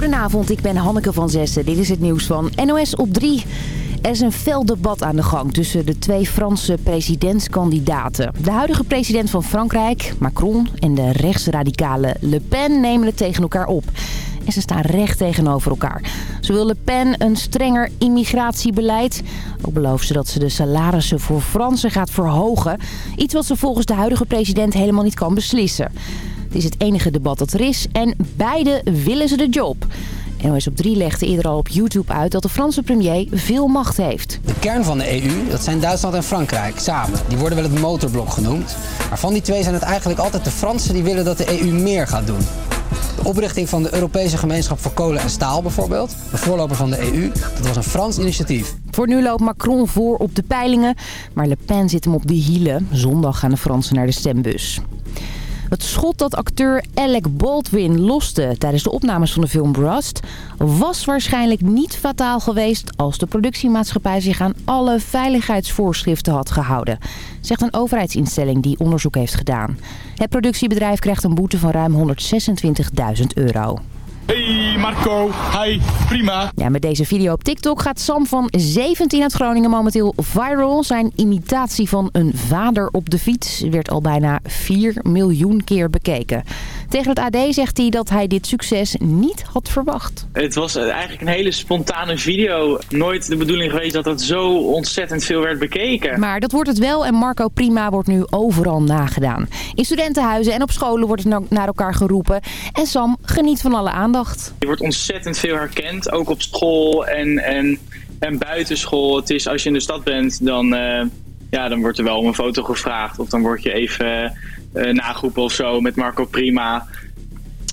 Goedenavond, ik ben Hanneke van Zessen. Dit is het nieuws van NOS op 3. Er is een fel debat aan de gang tussen de twee Franse presidentskandidaten. De huidige president van Frankrijk, Macron, en de rechtsradicale Le Pen nemen het tegen elkaar op. En ze staan recht tegenover elkaar. Zo wil Le Pen een strenger immigratiebeleid. Ook belooft ze dat ze de salarissen voor Fransen gaat verhogen. Iets wat ze volgens de huidige president helemaal niet kan beslissen. Het is het enige debat dat er is en beide willen ze de job. NOS op 3 legde eerder al op YouTube uit dat de Franse premier veel macht heeft. De kern van de EU, dat zijn Duitsland en Frankrijk samen. Die worden wel het motorblok genoemd. Maar van die twee zijn het eigenlijk altijd de Fransen die willen dat de EU meer gaat doen. De oprichting van de Europese Gemeenschap voor Kolen en Staal bijvoorbeeld, de voorloper van de EU, dat was een Frans initiatief. Voor nu loopt Macron voor op de peilingen, maar Le Pen zit hem op de hielen. Zondag gaan de Fransen naar de stembus. Het schot dat acteur Alec Baldwin loste tijdens de opnames van de film Rust... was waarschijnlijk niet fataal geweest als de productiemaatschappij zich aan alle veiligheidsvoorschriften had gehouden. Zegt een overheidsinstelling die onderzoek heeft gedaan. Het productiebedrijf krijgt een boete van ruim 126.000 euro. Hey Marco, hi, prima. Ja, met deze video op TikTok gaat Sam van 17 uit Groningen momenteel viral. Zijn imitatie van een vader op de fiets werd al bijna 4 miljoen keer bekeken. Tegen het AD zegt hij dat hij dit succes niet had verwacht. Het was eigenlijk een hele spontane video. Nooit de bedoeling geweest dat het zo ontzettend veel werd bekeken. Maar dat wordt het wel en Marco Prima wordt nu overal nagedaan. In studentenhuizen en op scholen wordt het naar elkaar geroepen. En Sam geniet van alle aandacht. Je wordt ontzettend veel herkend, ook op school en, en, en buitenschool. Het is als je in de stad bent, dan, uh, ja, dan wordt er wel om een foto gevraagd. Of dan word je even uh, nageroepen of zo met Marco Prima.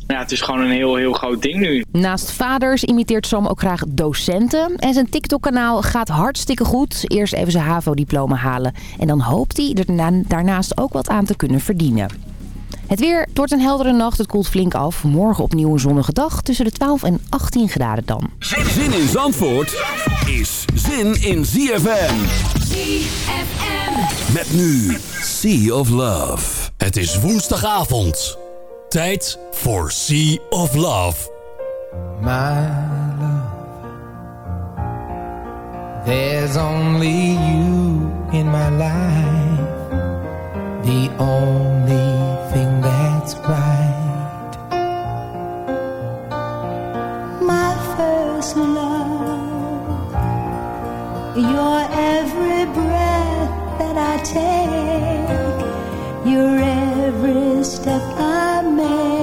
Ja, het is gewoon een heel, heel groot ding nu. Naast vaders imiteert Sam ook graag docenten. En zijn TikTok-kanaal gaat hartstikke goed. Eerst even zijn HAVO-diploma halen. En dan hoopt hij er daarnaast ook wat aan te kunnen verdienen. Het weer, het wordt een heldere nacht, het koelt flink af. Morgen opnieuw een zonnige dag, tussen de 12 en 18 graden dan. Zin in Zandvoort is zin in ZFM. ZFM. Met nu Sea of Love. Het is woensdagavond. Tijd voor Sea of Love. My love. There's only you in my life. The only thing that's right. My first love, your every breath that I take, your every step I make.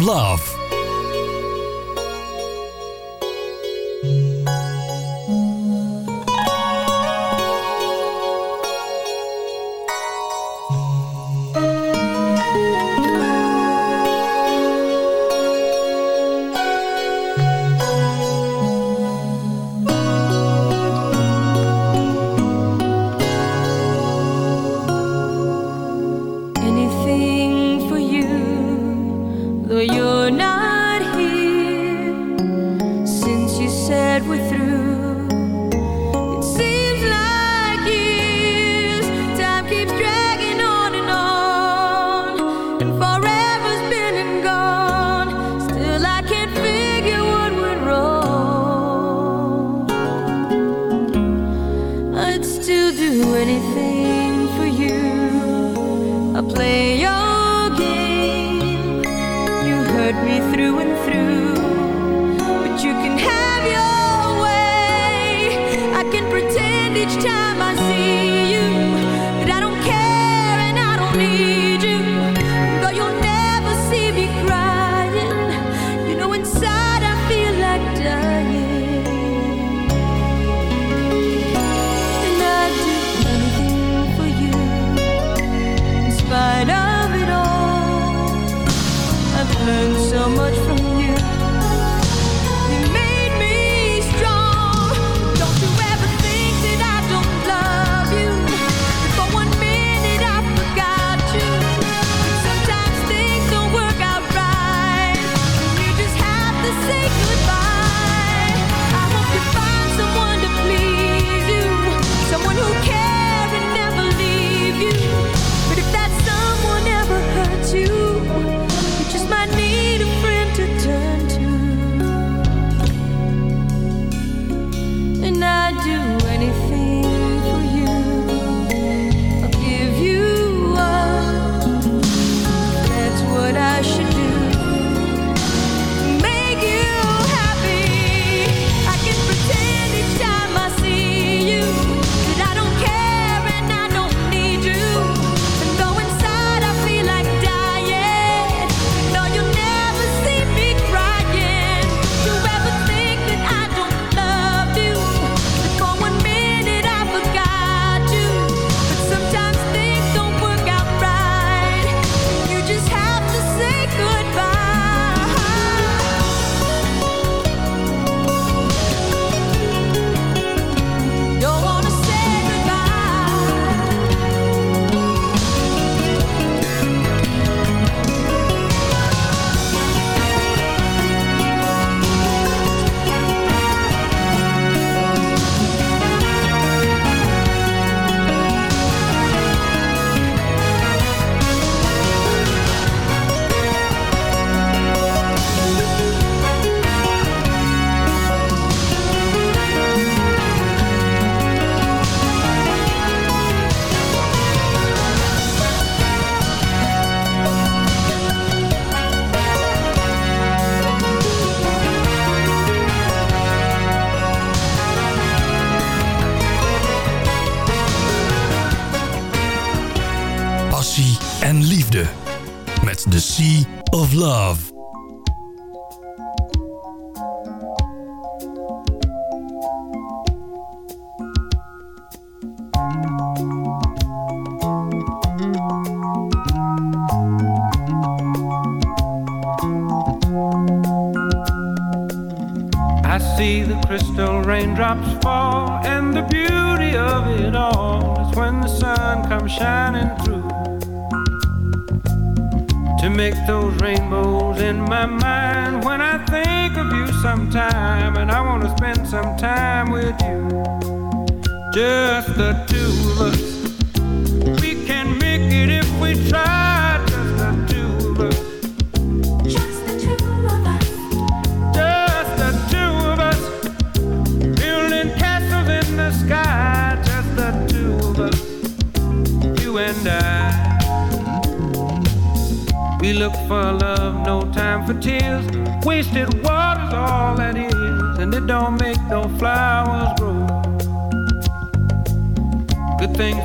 Love.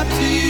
out to you.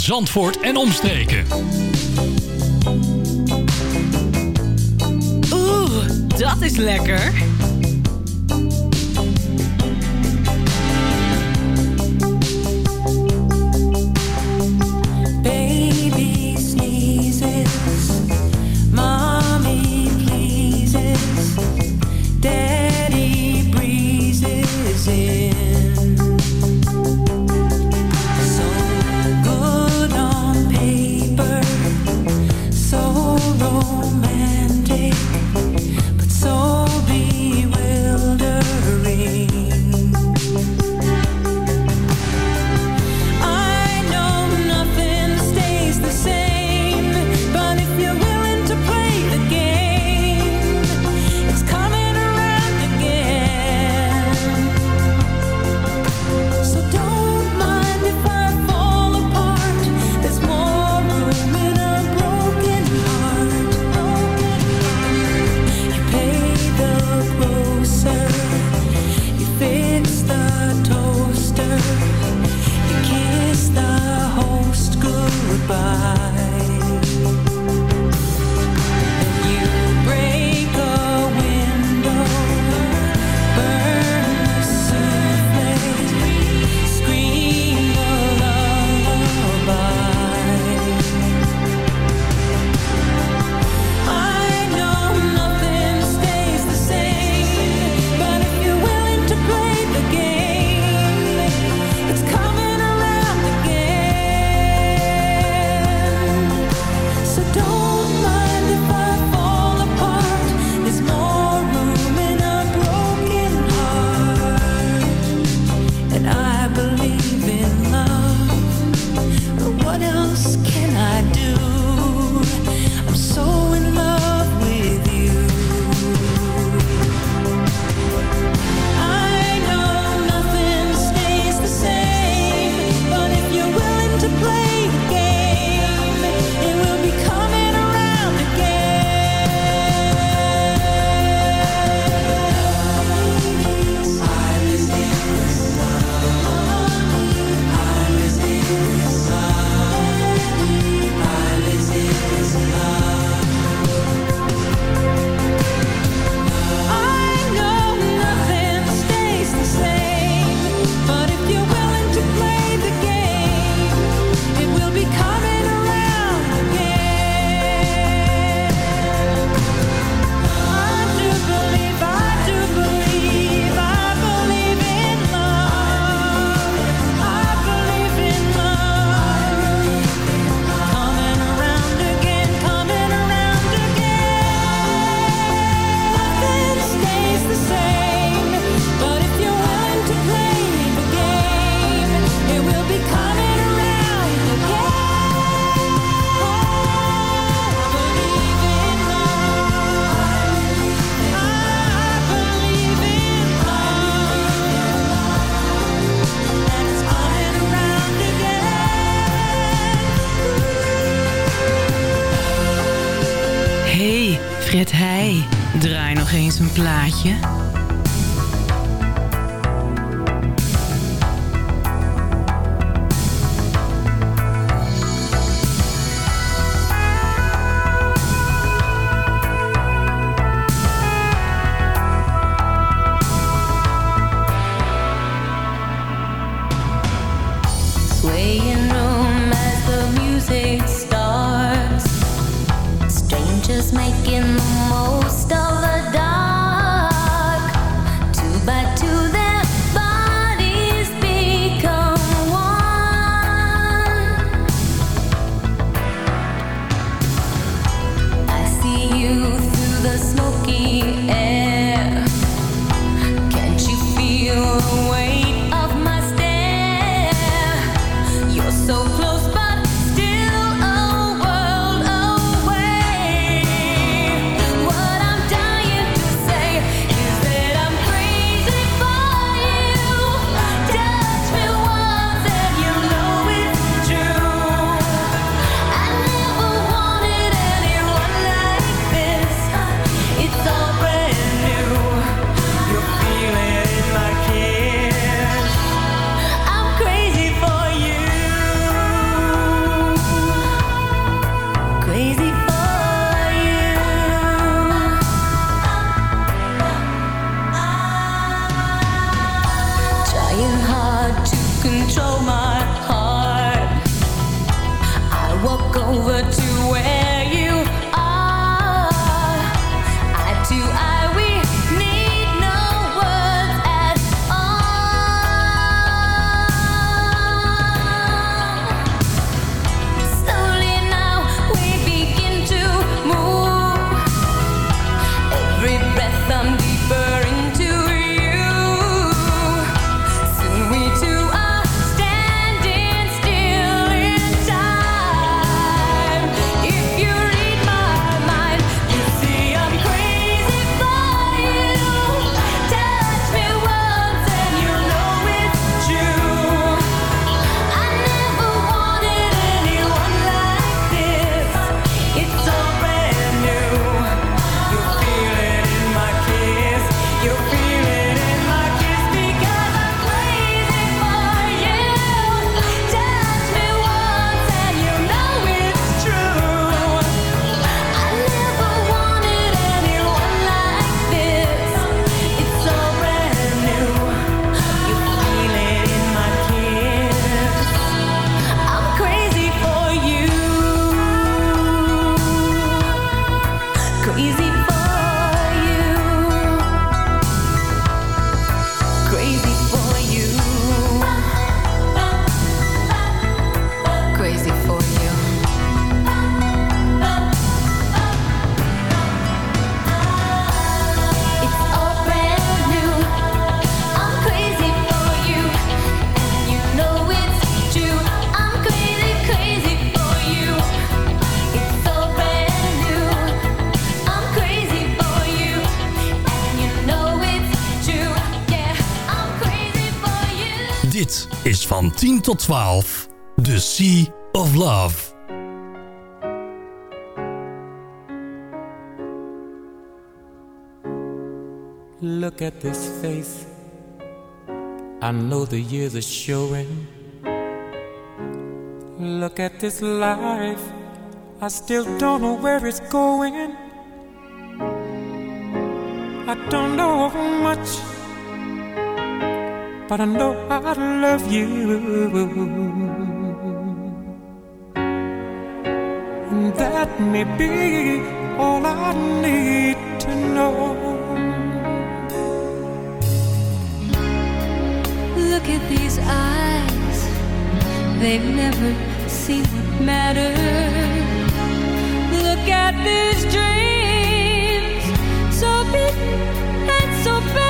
Zandvoort en omstreken. Oeh, dat is lekker. Tot 12. The Sea of Love. Look at this face. I know the years are showing. Look at this life. I still don't know where it's going. I don't know much, but I know I love you. And that may be all I need to know. Look at these eyes. They've never seen what matters. Look at these dreams. So big and so better.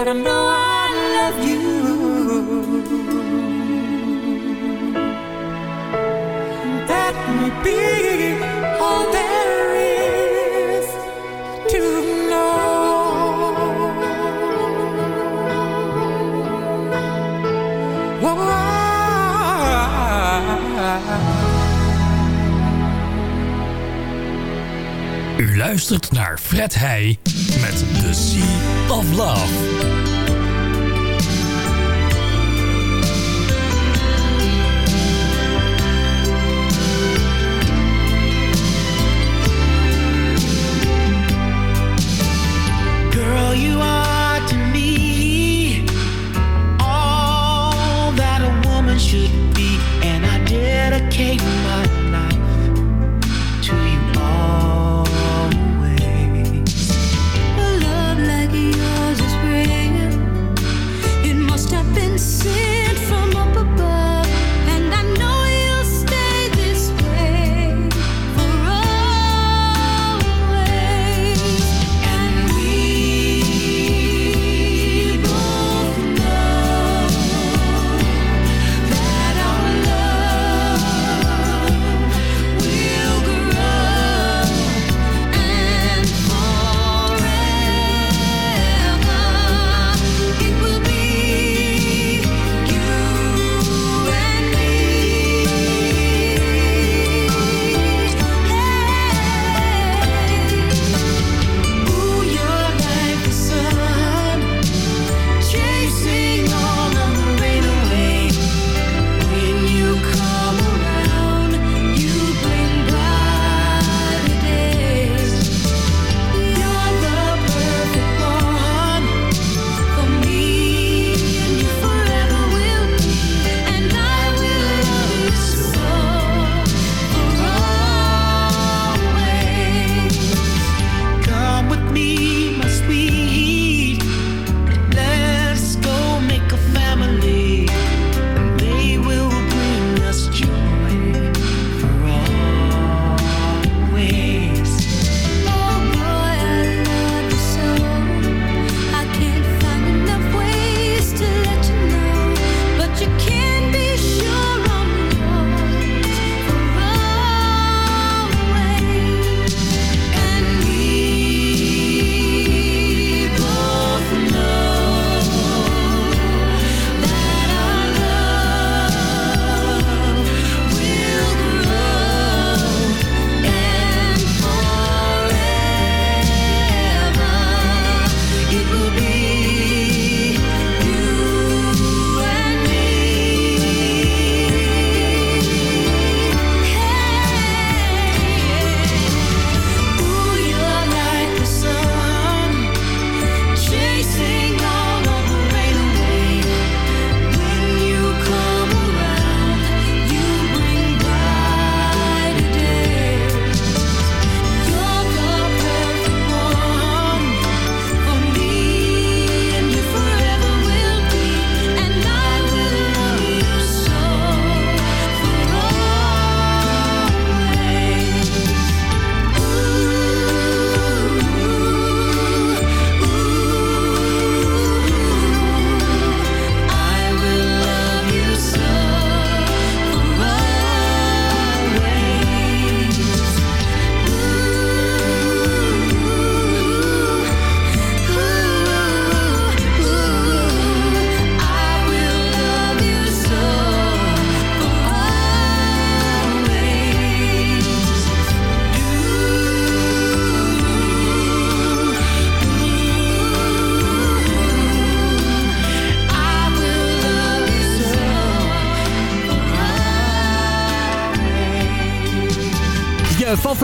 but I know I love you. That may be all there is to know. U luistert naar Fred Heij met The Sea of Love. You are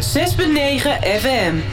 106.9 FM.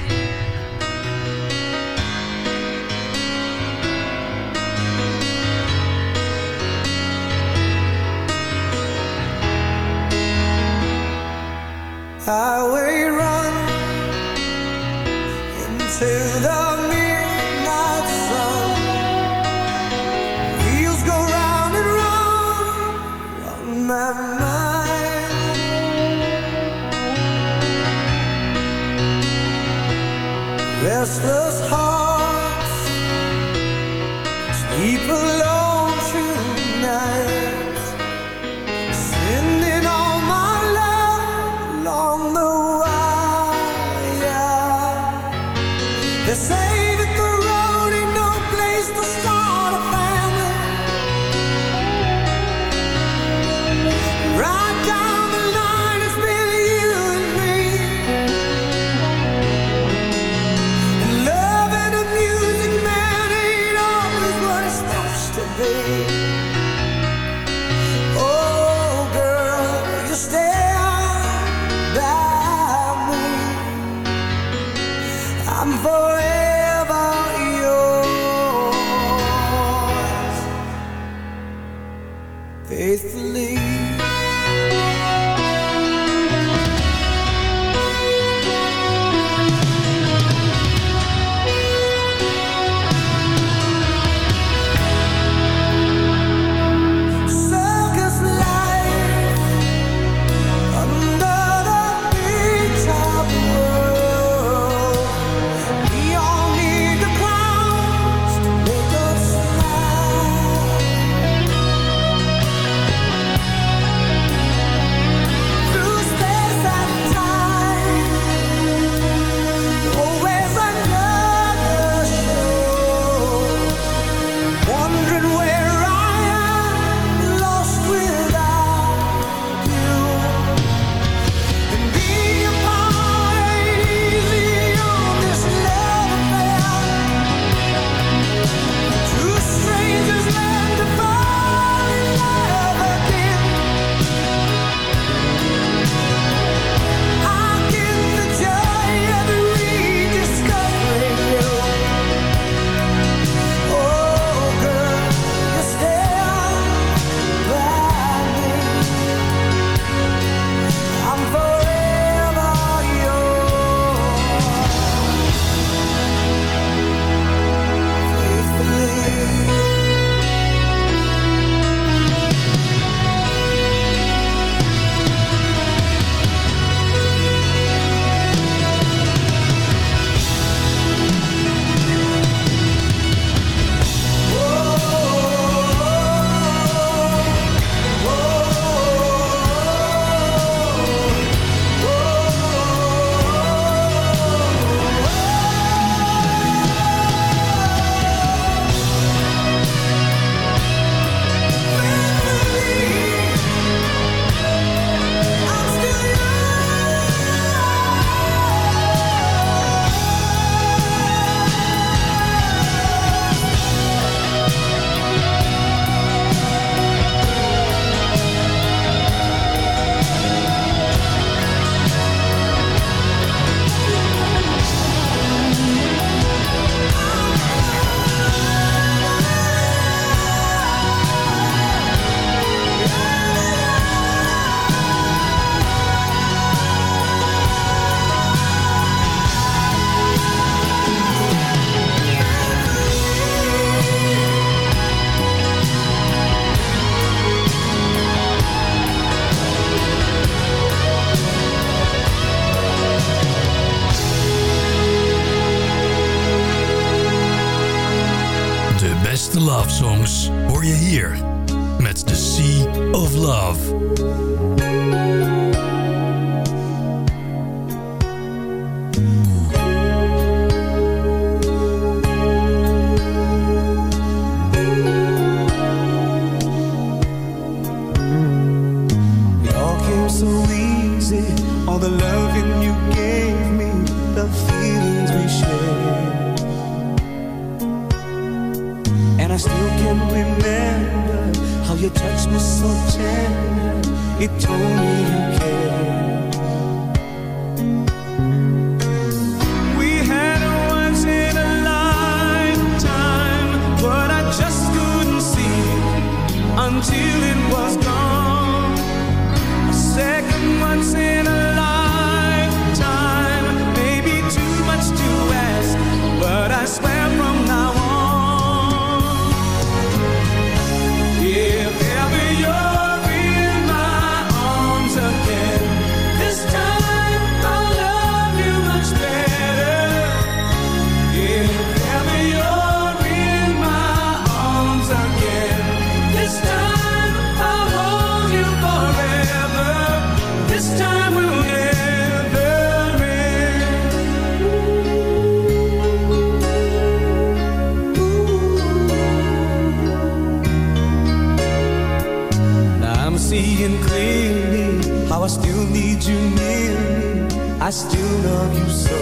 I still love you so.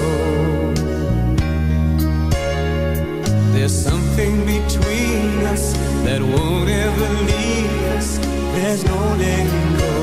There's something between us That won't ever leave us. There's no letting go.